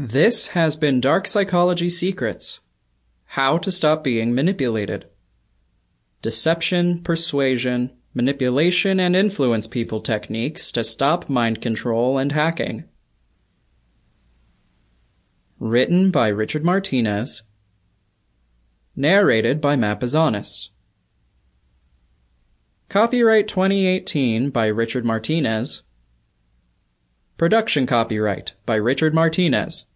This has been Dark Psychology Secrets How to Stop Being Manipulated. Deception, persuasion, manipulation, and influence people techniques to stop mind control and hacking. Written by Richard Martinez. Narrated by Matt Copyright 2018 by Richard Martinez. Production copyright by Richard Martinez.